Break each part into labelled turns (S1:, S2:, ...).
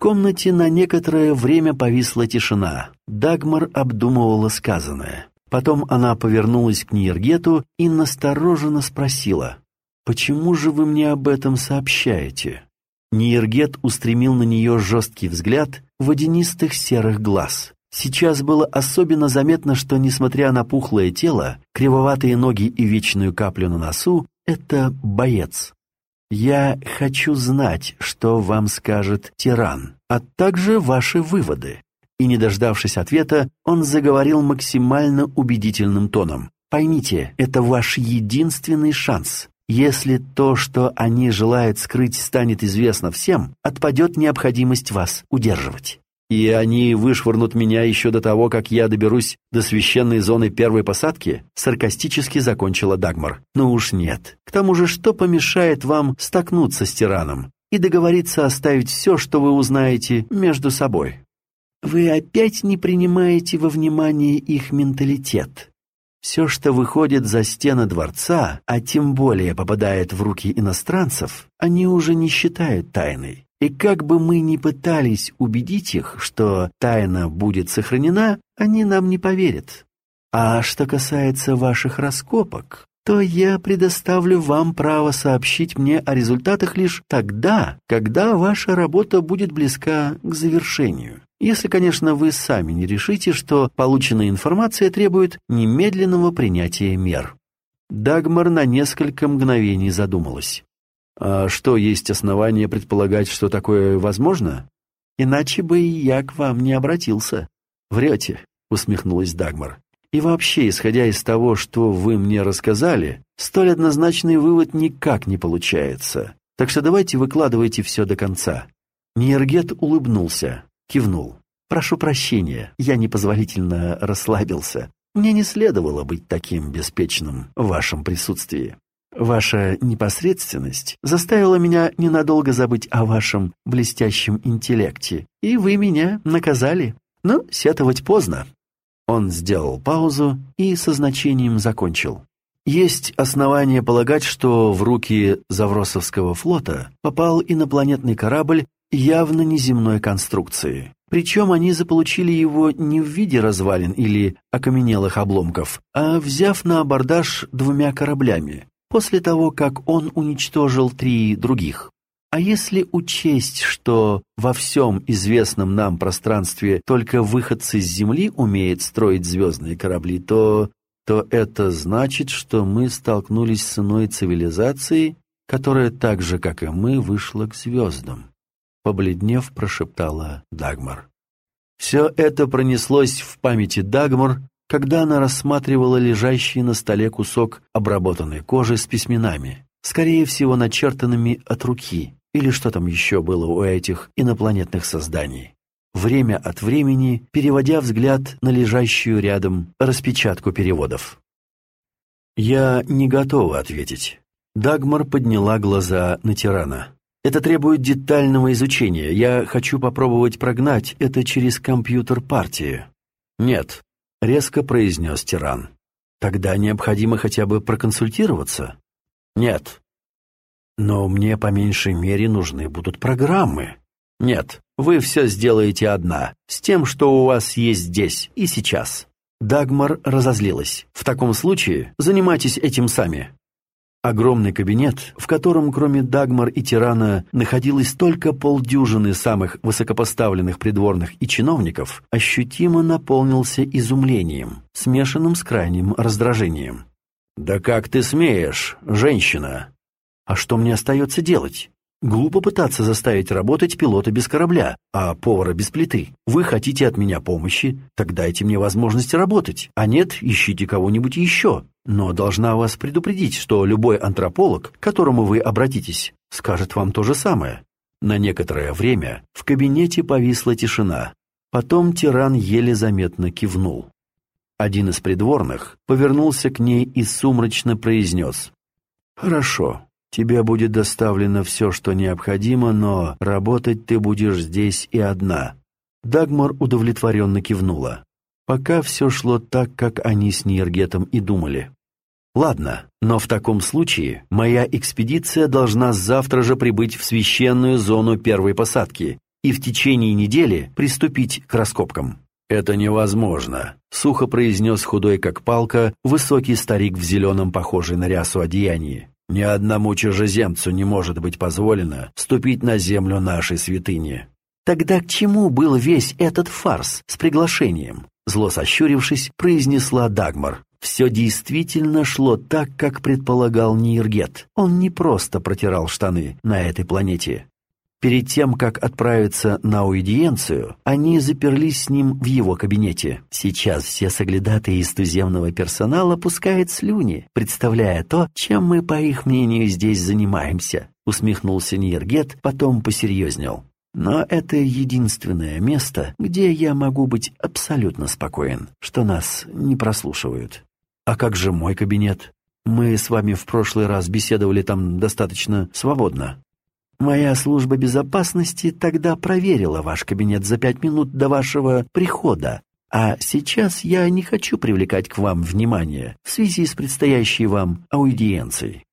S1: комнате на некоторое время повисла тишина. Дагмар обдумывала сказанное. Потом она повернулась к Ниергету и настороженно спросила, «Почему же вы мне об этом сообщаете?» Ниергет устремил на нее жесткий взгляд водянистых серых глаз. Сейчас было особенно заметно, что, несмотря на пухлое тело, кривоватые ноги и вечную каплю на носу, это боец. «Я хочу знать, что вам скажет тиран, а также ваши выводы». И, не дождавшись ответа, он заговорил максимально убедительным тоном. «Поймите, это ваш единственный шанс. Если то, что они желают скрыть, станет известно всем, отпадет необходимость вас удерживать. И они вышвырнут меня еще до того, как я доберусь до священной зоны первой посадки?» Саркастически закончила Дагмар. «Ну уж нет. К тому же, что помешает вам столкнуться с тираном и договориться оставить все, что вы узнаете, между собой?» «Вы опять не принимаете во внимание их менталитет», все, что выходит за стены дворца, а тем более попадает в руки иностранцев, они уже не считают тайной. И как бы мы ни пытались убедить их, что тайна будет сохранена, они нам не поверят. А что касается ваших раскопок, то я предоставлю вам право сообщить мне о результатах лишь тогда, когда ваша работа будет близка к завершению. Если, конечно, вы сами не решите, что полученная информация требует немедленного принятия мер. Дагмар на несколько мгновений задумалась. А что, есть основания предполагать, что такое возможно? Иначе бы я к вам не обратился. Врете, усмехнулась Дагмар. И вообще, исходя из того, что вы мне рассказали, столь однозначный вывод никак не получается. Так что давайте выкладывайте все до конца. Ниергет улыбнулся кивнул. «Прошу прощения, я непозволительно расслабился. Мне не следовало быть таким беспечным в вашем присутствии. Ваша непосредственность заставила меня ненадолго забыть о вашем блестящем интеллекте, и вы меня наказали. Но сетовать поздно». Он сделал паузу и со значением закончил. Есть основания полагать, что в руки Завросовского флота попал инопланетный корабль явно неземной конструкции. Причем они заполучили его не в виде развалин или окаменелых обломков, а взяв на абордаж двумя кораблями, после того, как он уничтожил три других. А если учесть, что во всем известном нам пространстве только выходцы с Земли умеют строить звездные корабли, то, то это значит, что мы столкнулись с иной цивилизацией, которая так же, как и мы, вышла к звездам побледнев, прошептала Дагмар. Все это пронеслось в памяти Дагмар, когда она рассматривала лежащий на столе кусок обработанной кожи с письменами, скорее всего, начертанными от руки, или что там еще было у этих инопланетных созданий. Время от времени переводя взгляд на лежащую рядом распечатку переводов. «Я не готова ответить». Дагмар подняла глаза на тирана. Это требует детального изучения. Я хочу попробовать прогнать это через компьютер партии. Нет, резко произнес тиран. Тогда необходимо хотя бы проконсультироваться. Нет. Но мне по меньшей мере нужны будут программы. Нет, вы все сделаете одна, с тем, что у вас есть здесь и сейчас. Дагмар разозлилась. В таком случае занимайтесь этим сами. Огромный кабинет, в котором кроме Дагмар и Тирана находилось только полдюжины самых высокопоставленных придворных и чиновников, ощутимо наполнился изумлением, смешанным с крайним раздражением. «Да как ты смеешь, женщина?» «А что мне остается делать?» Глупо пытаться заставить работать пилота без корабля, а повара без плиты. Вы хотите от меня помощи, так дайте мне возможность работать. А нет, ищите кого-нибудь еще. Но должна вас предупредить, что любой антрополог, к которому вы обратитесь, скажет вам то же самое. На некоторое время в кабинете повисла тишина. Потом тиран еле заметно кивнул. Один из придворных повернулся к ней и сумрачно произнес. «Хорошо, Тебе будет доставлено все, что необходимо, но работать ты будешь здесь и одна». Дагмар удовлетворенно кивнула. Пока все шло так, как они с Ниергетом и думали. «Ладно, но в таком случае моя экспедиция должна завтра же прибыть в священную зону первой посадки, и в течение недели приступить к раскопкам. «Это невозможно», — сухо произнес худой как палка высокий старик в зеленом, похожий на рясу одеянии. «Ни одному чужеземцу не может быть позволено ступить на землю нашей святыни».
S2: «Тогда к чему был весь этот фарс с приглашением?» Зло сощурившись, произнесла Дагмар. Все действительно шло так, как предполагал Ниргет. Он не просто протирал штаны на этой планете. Перед тем, как отправиться на аудиенцию, они заперлись с ним в его кабинете. Сейчас все соглядатые из туземного персонала пускают слюни, представляя то, чем мы, по их мнению, здесь занимаемся. Усмехнулся Ниргет, потом посерьезнел. Но это единственное место, где я могу быть абсолютно спокоен, что нас не прослушивают. А как же мой кабинет? Мы с вами в прошлый раз беседовали там достаточно свободно. Моя служба безопасности тогда проверила ваш кабинет за пять минут до вашего прихода, а сейчас я не хочу привлекать к вам внимание в связи с предстоящей вам аудиенцией.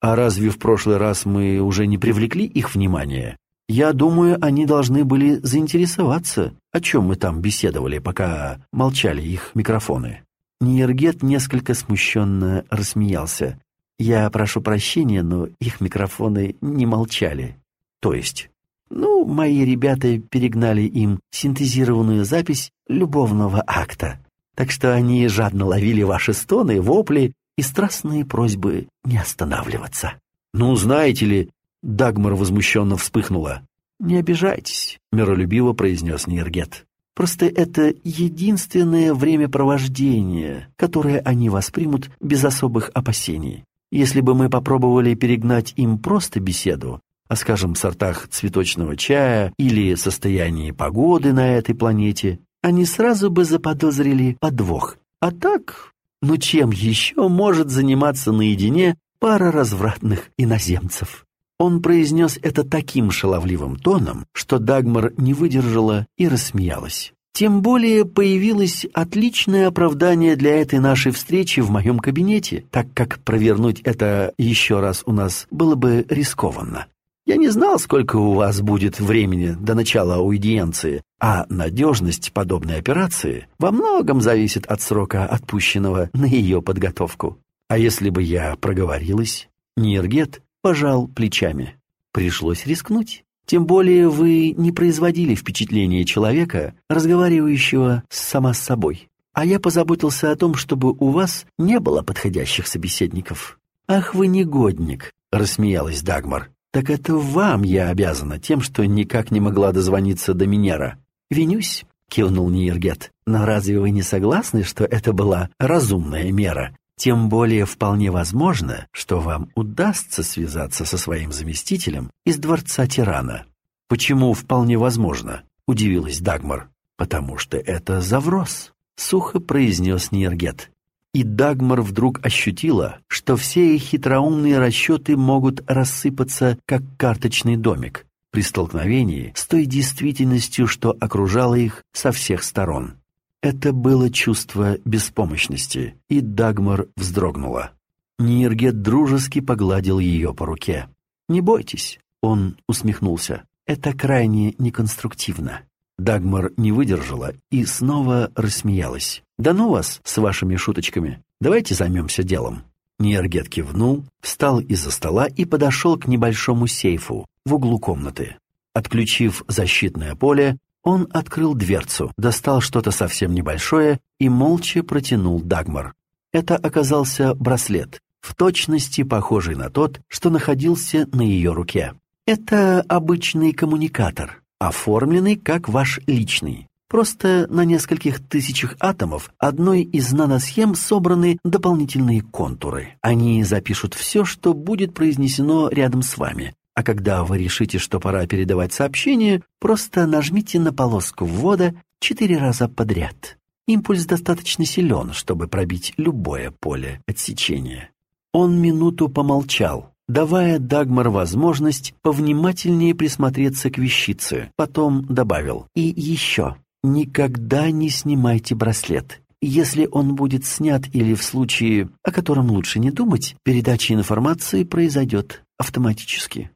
S2: А разве в прошлый раз мы уже не привлекли их внимание? Я думаю, они должны были заинтересоваться, о чем мы там беседовали, пока молчали их микрофоны. Ниергет несколько смущенно рассмеялся. Я прошу прощения, но их микрофоны не молчали. То есть, ну, мои ребята перегнали им синтезированную запись любовного акта. Так что они жадно ловили ваши стоны, вопли и страстные просьбы не останавливаться.
S1: Ну, знаете ли, Дагмар возмущенно вспыхнула.
S2: «Не обижайтесь», — миролюбиво произнес Ниргет. «Просто это единственное времяпровождение, которое они воспримут без особых опасений. Если бы мы попробовали перегнать им просто беседу, о, скажем, сортах цветочного чая или состоянии погоды на этой планете, они сразу бы заподозрили подвох. А так, ну чем еще может заниматься наедине пара развратных иноземцев? Он произнес это таким шаловливым тоном, что Дагмар не выдержала и рассмеялась. Тем более появилось отличное оправдание для этой нашей встречи в моем кабинете, так как провернуть это еще раз у нас было бы рискованно. Я не знал, сколько у вас будет времени до начала аудиенции, а надежность подобной операции во многом зависит от срока, отпущенного на ее подготовку. А если бы я проговорилась? Ниргет пожал плечами. Пришлось рискнуть. Тем более вы не производили впечатления человека, разговаривающего сама с собой. А я позаботился о том, чтобы у вас не было подходящих собеседников. «Ах вы негодник!» — рассмеялась Дагмар. «Так это вам я обязана тем, что никак не могла дозвониться до Минера». «Винюсь», — кивнул Ниергет. «Но разве вы не согласны, что это была разумная мера? Тем более вполне возможно, что вам удастся связаться со своим заместителем из дворца тирана. Почему вполне возможно? Удивилась Дагмар. Потому что это Заврос, сухо произнес Нергет. И Дагмар вдруг ощутила, что все их хитроумные расчеты могут рассыпаться, как карточный домик, при столкновении с той действительностью, что окружала их со всех сторон. Это было чувство беспомощности, и Дагмар вздрогнула. Ниргет дружески погладил ее по руке. «Не бойтесь», — он усмехнулся. «Это крайне неконструктивно». Дагмар не выдержала и снова рассмеялась. «Да ну вас с вашими шуточками. Давайте займемся делом». Ниргет кивнул, встал из-за стола и подошел к небольшому сейфу в углу комнаты. Отключив защитное поле, он открыл дверцу, достал что-то совсем небольшое и молча протянул Дагмар. Это оказался браслет, в точности похожий на тот, что находился на ее руке. Это обычный коммуникатор, оформленный как ваш личный. Просто на нескольких тысячах атомов одной из наносхем собраны дополнительные контуры. Они запишут все, что будет произнесено рядом с вами, а когда вы решите, что пора передавать сообщение, просто нажмите на полоску ввода четыре раза подряд. Импульс достаточно силен, чтобы пробить любое поле отсечения. Он минуту помолчал, давая Дагмар возможность повнимательнее присмотреться к вещице. Потом добавил «И еще, никогда не снимайте браслет. Если он будет снят или в случае, о котором лучше не думать, передача информации произойдет автоматически».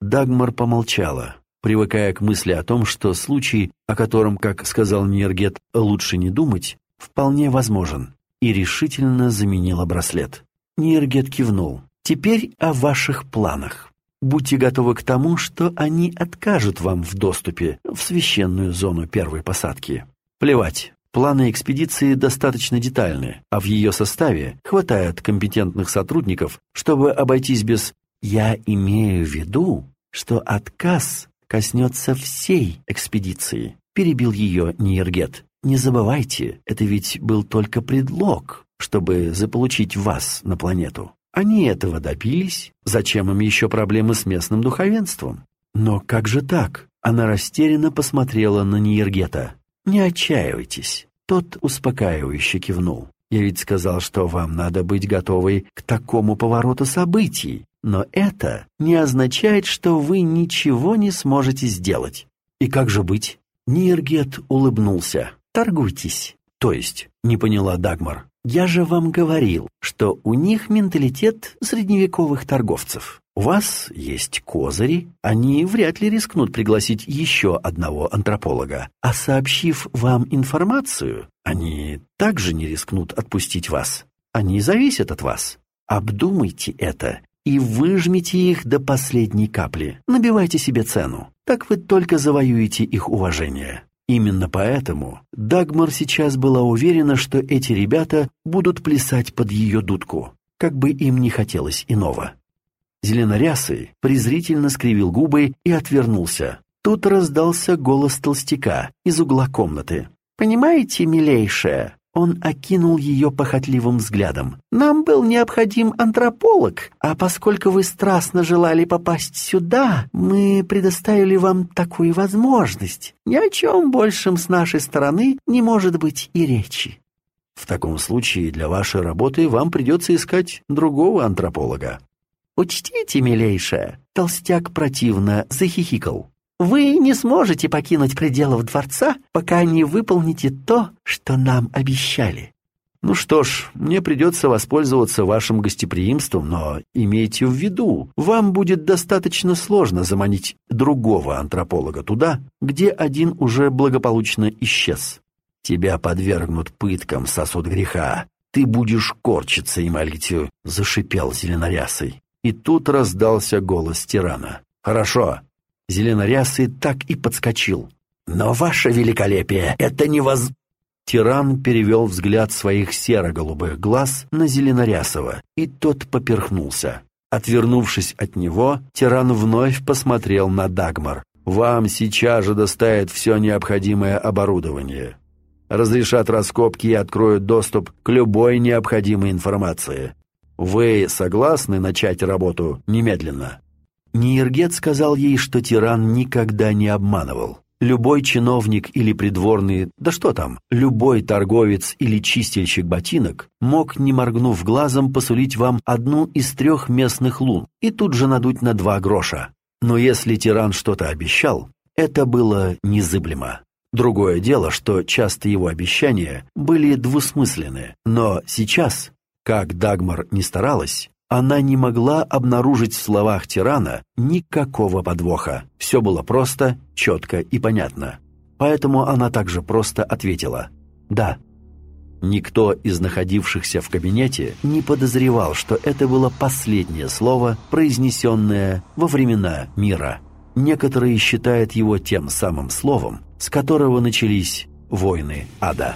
S2: Дагмар помолчала.
S1: привыкая к мысли о том, что случай, о котором, как сказал Нергет, лучше не думать, вполне возможен, и решительно заменила браслет. Нергет кивнул. «Теперь о ваших планах. Будьте готовы к тому, что они откажут вам в доступе в священную зону первой посадки. Плевать, Планы экспедиции достаточно детальны, а в ее составе хватает компетентных сотрудников, чтобы обойтись без «я имею в виду, что отказ коснется всей экспедиции», перебил ее Ниергет. «Не забывайте, это ведь был только предлог, чтобы заполучить вас на планету. Они этого добились, зачем им еще проблемы с местным духовенством? Но как же так?» Она растерянно посмотрела на Ниергета. «Не отчаивайтесь». Тот успокаивающе кивнул. «Я ведь сказал, что вам надо быть готовой к такому повороту событий, но это не означает, что вы ничего не сможете сделать. И как же быть?» Ниргет улыбнулся. «Торгуйтесь». «То есть?» — не поняла Дагмар. «Я же вам говорил, что у них менталитет средневековых торговцев. У вас есть козыри, они вряд ли рискнут пригласить еще одного антрополога. А сообщив вам информацию, они также не рискнут отпустить вас. Они зависят от вас. Обдумайте это и выжмите их до последней капли. Набивайте себе цену. Так вы только завоюете их уважение. Именно поэтому Дагмар сейчас была уверена, что эти ребята будут плясать под ее дудку, как бы им не хотелось иного. Зеленорясый презрительно скривил губы и отвернулся. Тут раздался голос толстяка из угла комнаты. «Понимаете, милейшая?» Он окинул ее похотливым взглядом. «Нам был необходим антрополог, а поскольку вы страстно желали попасть сюда, мы предоставили вам такую возможность. Ни о чем большем с нашей стороны не может быть и речи». «В таком случае для вашей работы вам придется искать другого антрополога», «Учтите, милейшая!» — толстяк противно захихикал. «Вы не сможете покинуть пределов дворца, пока не выполните то, что нам обещали». «Ну что ж, мне придется воспользоваться вашим гостеприимством, но имейте в виду, вам будет достаточно сложно заманить другого антрополога туда, где один уже благополучно исчез. Тебя подвергнут пыткам сосуд греха. Ты будешь корчиться и молить, — зашипел зеленорясый. И тут раздался голос тирана. «Хорошо». Зеленорясый так и подскочил. «Но ваше великолепие, это невоз...» Тиран перевел взгляд своих серо-голубых глаз на Зеленорясова, и тот поперхнулся. Отвернувшись от него, тиран вновь посмотрел на Дагмар. «Вам сейчас же доставят все необходимое оборудование. Разрешат раскопки и откроют доступ к любой необходимой информации. Вы согласны начать работу немедленно?» Ниергет сказал ей, что тиран никогда не обманывал. Любой чиновник или придворный, да что там, любой торговец или чистильщик ботинок мог, не моргнув глазом, посулить вам одну из трех местных лун и тут же надуть на два гроша. Но если тиран что-то обещал, это было незыблемо. Другое дело, что часто его обещания были двусмысленны, но сейчас как Дагмар не старалась, она не могла обнаружить в словах тирана никакого подвоха. Все было просто, четко и понятно. Поэтому она также просто ответила «да». Никто из находившихся в кабинете не подозревал, что это было последнее слово, произнесенное во времена мира. Некоторые считают его тем самым словом, с которого начались войны ада.